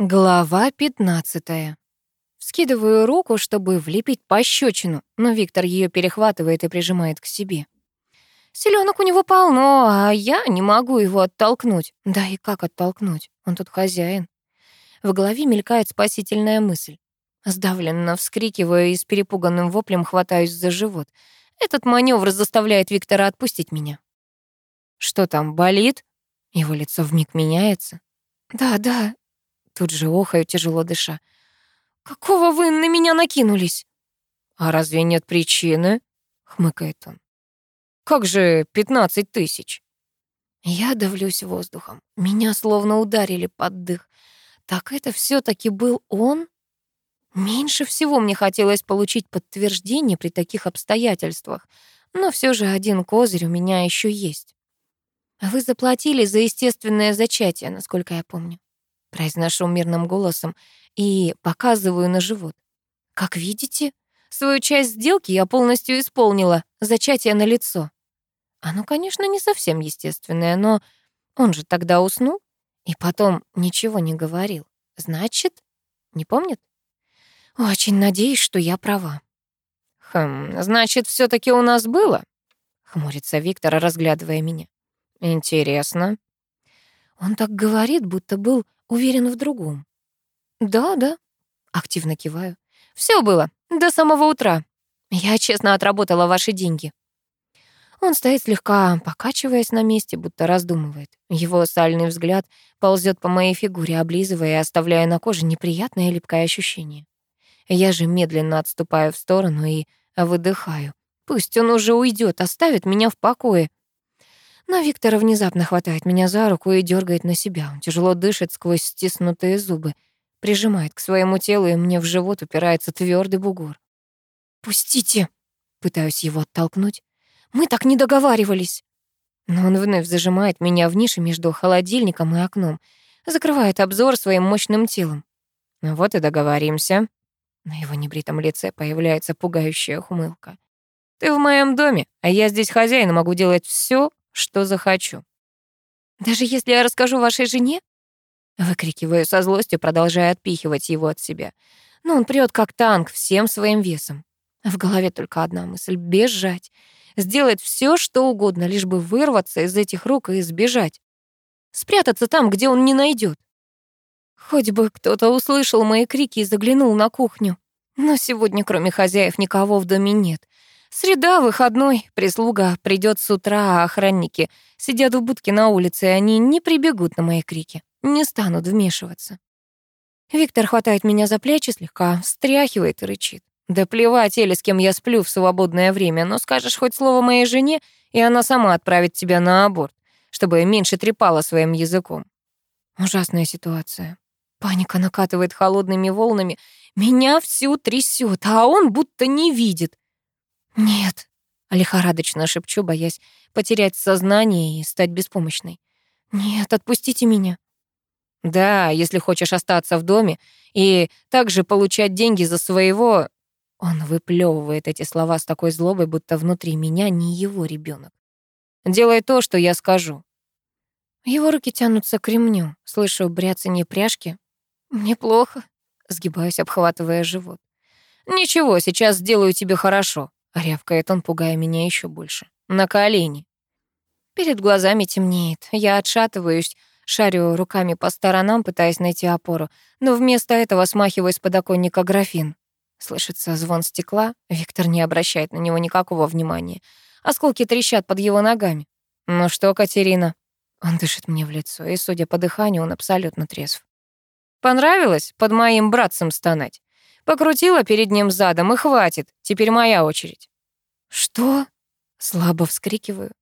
Глава 15. Скидываю руку, чтобы влепить пощечину, но Виктор ее перехватывает и прижимает к себе. Селенок у него полно, а я не могу его оттолкнуть. Да и как оттолкнуть? Он тут хозяин. В голове мелькает спасительная мысль. Сдавленно вскрикиваю и с перепуганным воплем хватаюсь за живот. Этот маневр заставляет Виктора отпустить меня. «Что там, болит?» Его лицо вмиг меняется. «Да, да, Тут же охаю, тяжело дыша. «Какого вы на меня накинулись?» «А разве нет причины?» — хмыкает он. «Как же пятнадцать тысяч?» Я давлюсь воздухом. Меня словно ударили под дых. Так это все таки был он? Меньше всего мне хотелось получить подтверждение при таких обстоятельствах, но все же один козырь у меня еще есть. Вы заплатили за естественное зачатие, насколько я помню. Произношу мирным голосом и показываю на живот. Как видите, свою часть сделки я полностью исполнила, зачатие на лицо. Оно, конечно, не совсем естественное, но он же тогда уснул и потом ничего не говорил. Значит, не помнит? Очень надеюсь, что я права. Хм, значит, все таки у нас было? Хмурится Виктор, разглядывая меня. Интересно. Он так говорит, будто был уверен в другом. «Да, да», — активно киваю. Все было, до самого утра. Я честно отработала ваши деньги». Он стоит слегка, покачиваясь на месте, будто раздумывает. Его сальный взгляд ползет по моей фигуре, облизывая и оставляя на коже неприятное липкое ощущение. Я же медленно отступаю в сторону и выдыхаю. Пусть он уже уйдет, оставит меня в покое. Но Виктор внезапно хватает меня за руку и дергает на себя. Он тяжело дышит сквозь стиснутые зубы, прижимает к своему телу, и мне в живот упирается твердый бугор. «Пустите!» — пытаюсь его оттолкнуть. «Мы так не договаривались!» Но он вновь зажимает меня в нише между холодильником и окном, закрывает обзор своим мощным телом. «Вот и договоримся». На его небритом лице появляется пугающая ухмылка. «Ты в моем доме, а я здесь хозяин могу делать все, что захочу. «Даже если я расскажу вашей жене?» Выкрикиваю со злостью, продолжая отпихивать его от себя. Но он прёт как танк всем своим весом. В голове только одна мысль — бежать. Сделать все, что угодно, лишь бы вырваться из этих рук и сбежать. Спрятаться там, где он не найдет. Хоть бы кто-то услышал мои крики и заглянул на кухню. Но сегодня, кроме хозяев, никого в доме нет. Среда, выходной, прислуга придет с утра, а охранники сидят в будке на улице, и они не прибегут на мои крики, не станут вмешиваться. Виктор хватает меня за плечи, слегка встряхивает и рычит. Да плевать, или с кем я сплю в свободное время, но скажешь хоть слово моей жене, и она сама отправит тебя на аборт, чтобы меньше трепала своим языком. Ужасная ситуация. Паника накатывает холодными волнами. Меня всю трясет, а он будто не видит. «Нет», — лихорадочно шепчу, боясь потерять сознание и стать беспомощной. «Нет, отпустите меня». «Да, если хочешь остаться в доме и также получать деньги за своего...» Он выплевывает эти слова с такой злобой, будто внутри меня не его ребенок. «Делай то, что я скажу». Его руки тянутся к ремню. Слышу бряцанье пряжки. «Мне плохо», — сгибаюсь, обхватывая живот. «Ничего, сейчас сделаю тебе хорошо», Рявкает он, пугая меня еще больше. На колени. Перед глазами темнеет. Я отшатываюсь, шарю руками по сторонам, пытаясь найти опору, но вместо этого смахиваю с подоконника графин. Слышится звон стекла. Виктор не обращает на него никакого внимания. Осколки трещат под его ногами. «Ну что, Катерина?» Он дышит мне в лицо, и, судя по дыханию, он абсолютно трезв. «Понравилось под моим братцем стонать?» Покрутила перед ним задом, и хватит. Теперь моя очередь. Что? Слабо вскрикиваю.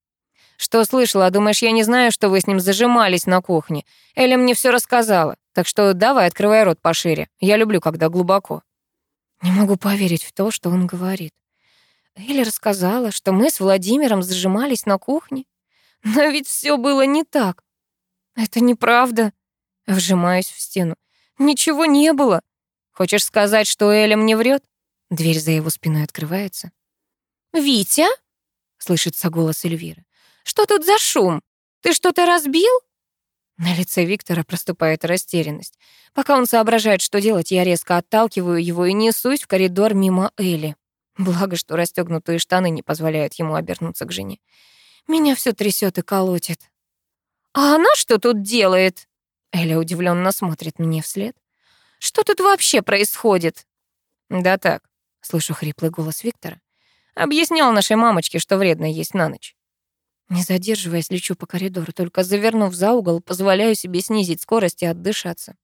Что слышала? Думаешь, я не знаю, что вы с ним зажимались на кухне? Эля мне все рассказала. Так что давай, открывай рот пошире. Я люблю, когда глубоко. Не могу поверить в то, что он говорит. Эля рассказала, что мы с Владимиром зажимались на кухне. Но ведь все было не так. Это неправда. Вжимаюсь в стену. Ничего не было. Хочешь сказать, что Эля мне врет? Дверь за его спиной открывается. «Витя?» — слышится голос Эльвиры. «Что тут за шум? Ты что-то разбил?» На лице Виктора проступает растерянность. Пока он соображает, что делать, я резко отталкиваю его и несусь в коридор мимо Элли. Благо, что расстегнутые штаны не позволяют ему обернуться к жене. Меня все трясет и колотит. «А она что тут делает?» Эля удивленно смотрит мне вслед. «Что тут вообще происходит?» «Да так», — слышу хриплый голос Виктора. «Объяснял нашей мамочке, что вредно есть на ночь». Не задерживаясь, лечу по коридору, только завернув за угол, позволяю себе снизить скорость и отдышаться.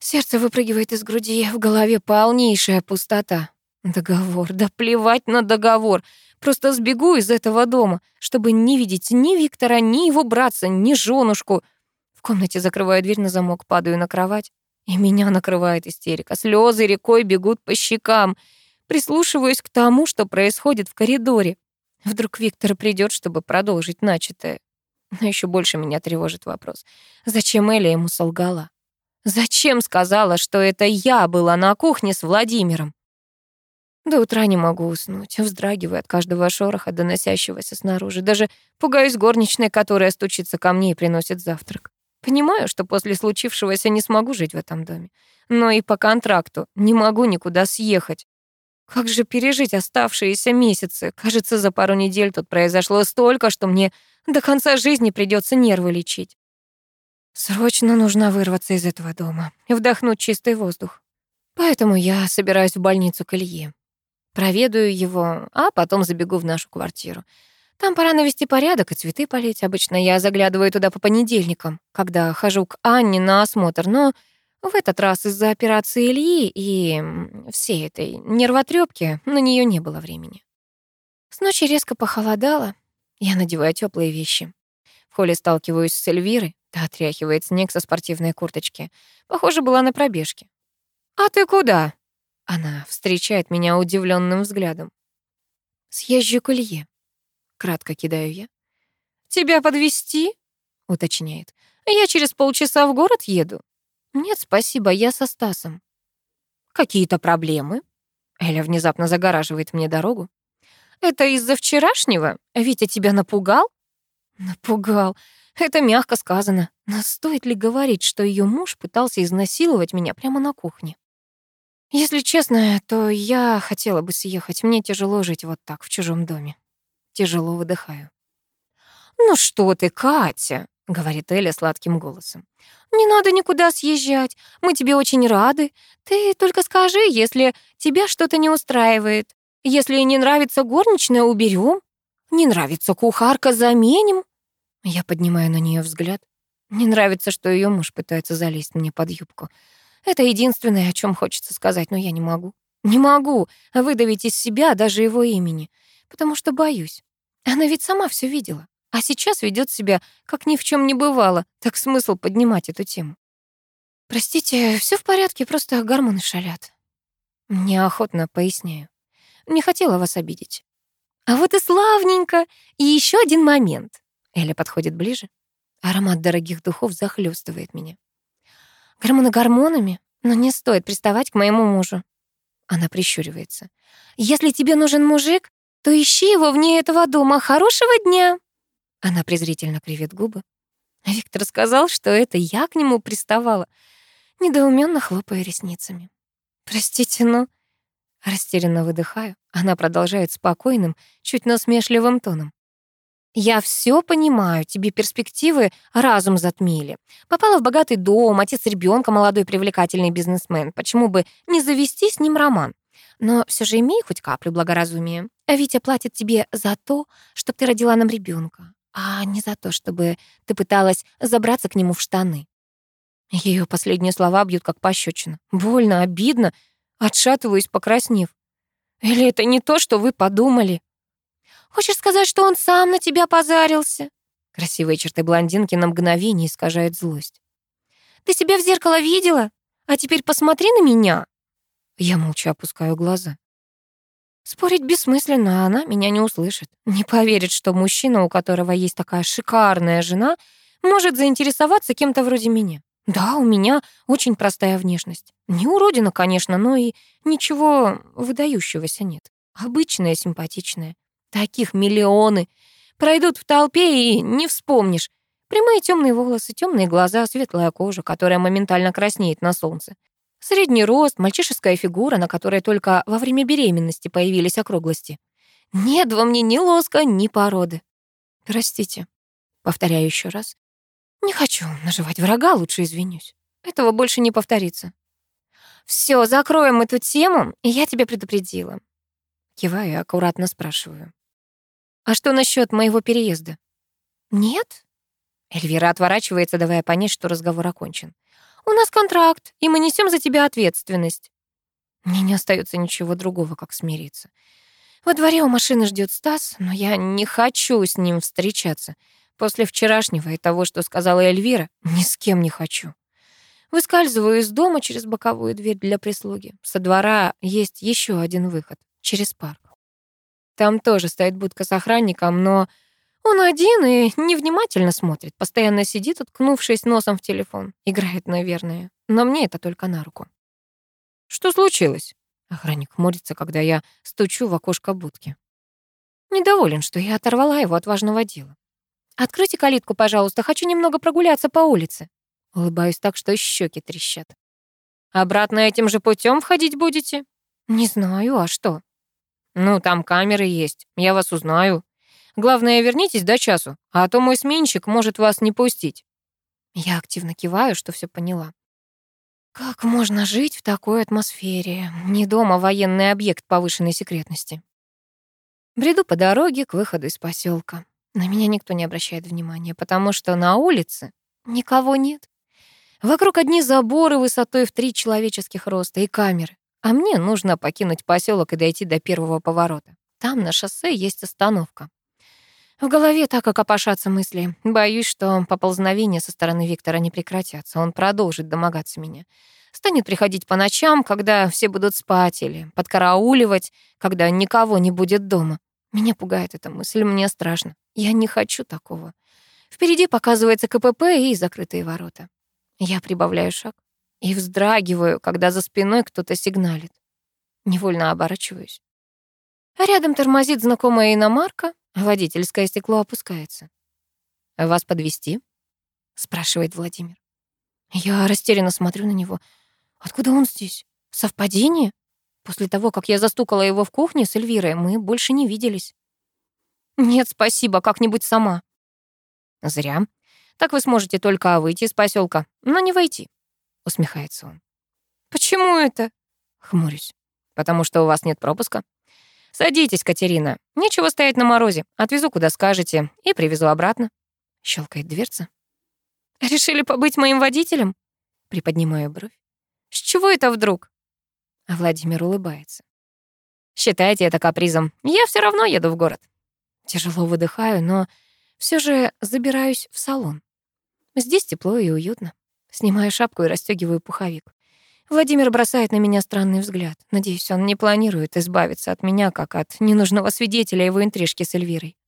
Сердце выпрыгивает из груди, в голове полнейшая пустота. Договор, да плевать на договор. Просто сбегу из этого дома, чтобы не видеть ни Виктора, ни его братца, ни женушку. В комнате закрываю дверь на замок, падаю на кровать. И меня накрывает истерика. Слезы рекой бегут по щекам. Прислушиваюсь к тому, что происходит в коридоре. Вдруг Виктор придет, чтобы продолжить начатое. Но еще больше меня тревожит вопрос. Зачем Эля ему солгала? Зачем сказала, что это я была на кухне с Владимиром? До утра не могу уснуть, вздрагиваю от каждого шороха, доносящегося снаружи. Даже пугаюсь горничной, которая стучится ко мне и приносит завтрак. Понимаю, что после случившегося не смогу жить в этом доме. Но и по контракту не могу никуда съехать. Как же пережить оставшиеся месяцы? Кажется, за пару недель тут произошло столько, что мне до конца жизни придется нервы лечить. Срочно нужно вырваться из этого дома и вдохнуть чистый воздух. Поэтому я собираюсь в больницу к Илье. Проведаю его, а потом забегу в нашу квартиру. Там пора навести порядок и цветы полить. Обычно я заглядываю туда по понедельникам, когда хожу к Анне на осмотр, но в этот раз из-за операции Ильи и всей этой нервотрепки на нее не было времени. С ночи резко похолодало. Я надеваю теплые вещи. В холле сталкиваюсь с Эльвирой. Та отряхивает снег со спортивной курточки. Похоже, была на пробежке. «А ты куда?» Она встречает меня удивленным взглядом. «Съезжу к Илье», — кратко кидаю я. «Тебя подвести? уточняет. «Я через полчаса в город еду». «Нет, спасибо, я со Стасом». «Какие-то проблемы?» Эля внезапно загораживает мне дорогу. «Это из-за вчерашнего? Витя тебя напугал?» «Напугал. Это мягко сказано. Но стоит ли говорить, что ее муж пытался изнасиловать меня прямо на кухне?» «Если честно, то я хотела бы съехать. Мне тяжело жить вот так, в чужом доме. Тяжело выдыхаю». «Ну что ты, Катя?» — говорит Эля сладким голосом. «Не надо никуда съезжать. Мы тебе очень рады. Ты только скажи, если тебя что-то не устраивает. Если не нравится горничная, уберем. Не нравится кухарка, заменим». Я поднимаю на нее взгляд. Не нравится, что ее муж пытается залезть мне под юбку. Это единственное, о чем хочется сказать, но я не могу. Не могу выдавить из себя даже его имени, потому что боюсь. Она ведь сама все видела. А сейчас ведет себя, как ни в чем не бывало. Так смысл поднимать эту тему. Простите, все в порядке, просто гормоны шалят. Неохотно поясняю. Не хотела вас обидеть. А вот и славненько. И еще один момент. Эля подходит ближе. Аромат дорогих духов захлестывает меня. Гормоны гормонами, но не стоит приставать к моему мужу. Она прищуривается. Если тебе нужен мужик, то ищи его вне этого дома. Хорошего дня. Она презрительно кривит губы. Виктор сказал, что это я к нему приставала, недоуменно хлопая ресницами. «Простите, но...» Растерянно выдыхаю. Она продолжает спокойным, чуть насмешливым тоном. «Я все понимаю, тебе перспективы разум затмили. Попала в богатый дом, отец ребенка, молодой привлекательный бизнесмен. Почему бы не завести с ним роман? Но все же имей хоть каплю благоразумия. Витя платит тебе за то, чтобы ты родила нам ребенка а не за то, чтобы ты пыталась забраться к нему в штаны. Ее последние слова бьют как пощечина. Больно, обидно, отшатываюсь, покраснев. Или это не то, что вы подумали? Хочешь сказать, что он сам на тебя позарился? Красивые черты блондинки на мгновение искажают злость. Ты себя в зеркало видела? А теперь посмотри на меня. Я молча опускаю глаза. Спорить бессмысленно, а она меня не услышит. Не поверит, что мужчина, у которого есть такая шикарная жена, может заинтересоваться кем-то вроде меня. Да, у меня очень простая внешность. Не уродина, конечно, но и ничего выдающегося нет. Обычная, симпатичная. Таких миллионы. Пройдут в толпе и не вспомнишь. Прямые темные волосы, темные глаза, светлая кожа, которая моментально краснеет на солнце. Средний рост, мальчишеская фигура, на которой только во время беременности появились округлости. Нет во мне ни лоска, ни породы. Простите, повторяю еще раз. Не хочу наживать врага, лучше извинюсь. Этого больше не повторится. Все, закроем эту тему, и я тебя предупредила. Киваю и аккуратно спрашиваю. А что насчет моего переезда? Нет? Эльвира отворачивается, давая понять, что разговор окончен. У нас контракт, и мы несем за тебя ответственность. Мне не остается ничего другого, как смириться. Во дворе у машины ждет Стас, но я не хочу с ним встречаться. После вчерашнего и того, что сказала Эльвира, ни с кем не хочу. Выскальзываю из дома через боковую дверь для прислуги. Со двора есть еще один выход — через парк. Там тоже стоит будка с охранником, но он один и невнимательно смотрит, постоянно сидит, уткнувшись носом в телефон. Играет, наверное, но мне это только на руку. «Что случилось?» Охранник хмурится, когда я стучу в окошко будки. Недоволен, что я оторвала его от важного дела. «Откройте калитку, пожалуйста, хочу немного прогуляться по улице». Улыбаюсь так, что щеки трещат. «Обратно этим же путем входить будете?» «Не знаю, а что?» «Ну, там камеры есть, я вас узнаю. Главное, вернитесь до часу, а то мой сменщик может вас не пустить». Я активно киваю, что все поняла. Как можно жить в такой атмосфере? Не дома военный объект повышенной секретности. Бреду по дороге к выходу из поселка. На меня никто не обращает внимания, потому что на улице никого нет. Вокруг одни заборы высотой в три человеческих роста и камеры. А мне нужно покинуть поселок и дойти до первого поворота. Там на шоссе есть остановка. В голове так и копошатся мысли. Боюсь, что поползновения со стороны Виктора не прекратятся. Он продолжит домогаться меня. Станет приходить по ночам, когда все будут спать, или подкарауливать, когда никого не будет дома. Меня пугает эта мысль, мне страшно. Я не хочу такого. Впереди показывается КПП и закрытые ворота. Я прибавляю шаг и вздрагиваю, когда за спиной кто-то сигналит. Невольно оборачиваюсь. А рядом тормозит знакомая иномарка, Водительское стекло опускается. «Вас подвести? спрашивает Владимир. Я растерянно смотрю на него. Откуда он здесь? Совпадение? После того, как я застукала его в кухне с Эльвирой, мы больше не виделись. Нет, спасибо, как-нибудь сама. Зря. Так вы сможете только выйти из поселка, но не войти, усмехается он. Почему это? Хмурюсь. Потому что у вас нет пропуска. «Садитесь, Катерина. Нечего стоять на морозе. Отвезу, куда скажете, и привезу обратно». Щелкает дверца. «Решили побыть моим водителем?» Приподнимаю бровь. «С чего это вдруг?» А Владимир улыбается. «Считайте это капризом. Я все равно еду в город». Тяжело выдыхаю, но все же забираюсь в салон. Здесь тепло и уютно. Снимаю шапку и расстегиваю пуховик. Владимир бросает на меня странный взгляд. Надеюсь, он не планирует избавиться от меня, как от ненужного свидетеля его интрижки с Эльвирой.